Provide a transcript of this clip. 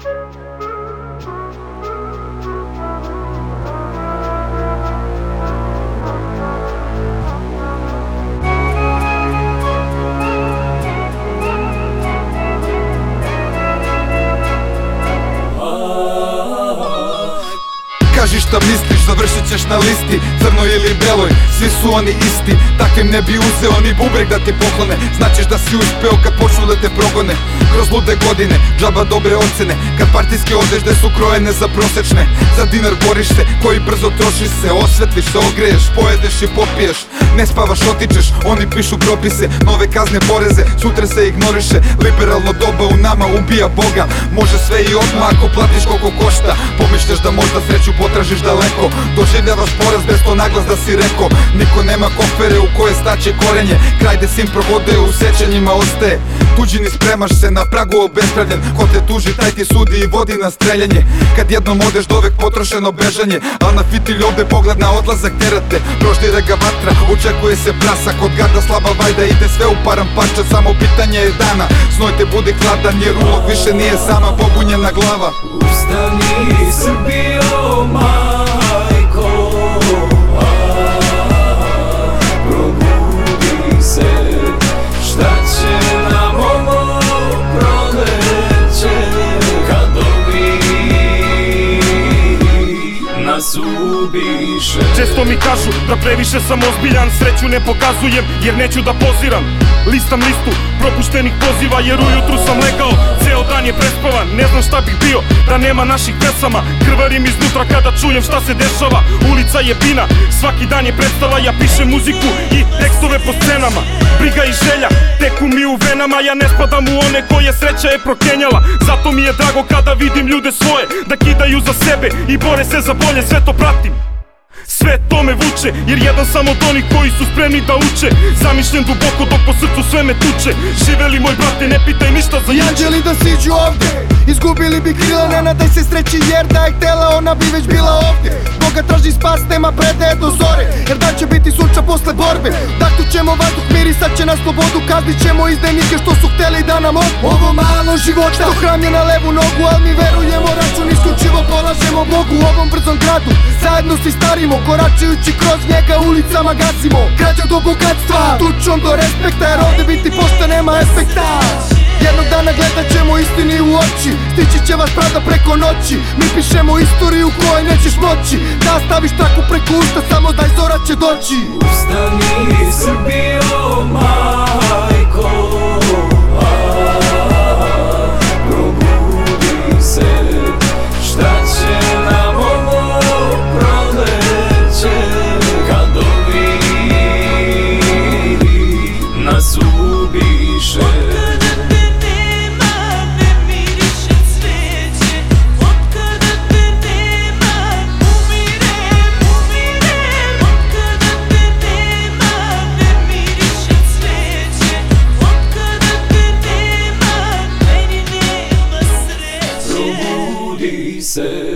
Thank you. Kaži šta misliš, završit ćeš na listi Crnoj ili beloj, svi su oni isti. Takvim ne bi uzeo ni bubreg da ti poklone. Značiš da si uspeo kad počnu da te progone. Kroz lude godine, džaba dobre ocene Kad partijske odežde su krojene za prosečne. Za dinar boriš se, koji brzo trošiš se Osvetliš se, ogreješ, pojedeš i popiješ. Ne spavaš, otičeš, oni pišu propise Nove kazne, poreze, sutra se ignoriše. Liberalno doba u nama ubija Boga. Može sve i odmah ako platiš koliko košta. Pomišljaš da možda sreću potražiš daleko? Doživljavaš poraz bez to naglas da si rekao Niko nema kofere u koje staće korenje. Kraj gde sim provode u sećanjima ostaje Tuđini spremaš se na pragu obespravljen. Ko te tuži taj ti sudi i vodi na streljanje. Kad jednom odeš dovek potrošeno bežanje. Al na fitilj ovde pogled na odlazak terate. Proždire ga vatra, očekuje se prasa Kod garda slaba vajda ide sve u param parče Samo pitanje je dana, snoj te bude hladan Jer ulog više nije sama pobunjena glava. Ustani Srbijo majko nas ubiše Često mi kažu da previše sam ozbiljan Sreću ne pokazujem jer neću da poziram Listam listu propuštenih poziva jer ujutru sam legao Ceo dan je prespavan, ne znam šta bih bio da nema naših pesama. Krvarim iznutra kada čujem šta se dešava Ulica je bina, svaki dan je predstava Ja pišem muziku i tekstove po scenama. Briga i želja, teku mi u venama Ja ne spadam u one koje sreća je prokenjala. Zato mi je drago kada vidim ljude svoje Da kidaju za sebe i bore se za bolje Sve to pratim sve to me vuče, jer jedan sam od onih koji su spremni da uče. Zamišljen duboko dok po srcu sve me tuče. Živeli moj brate, ne pitaj ništa za I juče anđeli da siđu ovde Izgubili bi krila, ne nadaj se sreći jer da je htela ona bi već bila ovde Boga traži spas, nema predaje do zore Jer da će biti sunča posle borbe. Dakle ćemo vazduh, mirisat će na slobodu Kaznit ćemo izdajnike što su hteli da nam od Ovo malo života Što hram je na levu nogu, al mi verujemo Račun isključivo polažemo Bogu u ovom brzom gradu Zajedno se starimo, koračajući kroz njega ulicama gasimo. Krađa do bogatstva, tučom do respekta Jer ovde biti pošta nema efekta. Jednog dana gledat ćemo istini u oči Stići će vas pravda preko noći. Mi pišemo istoriju kojoj nećeš moći. Da staviš traku preko usta Samo daj zora će doći. Ustani Srbijo say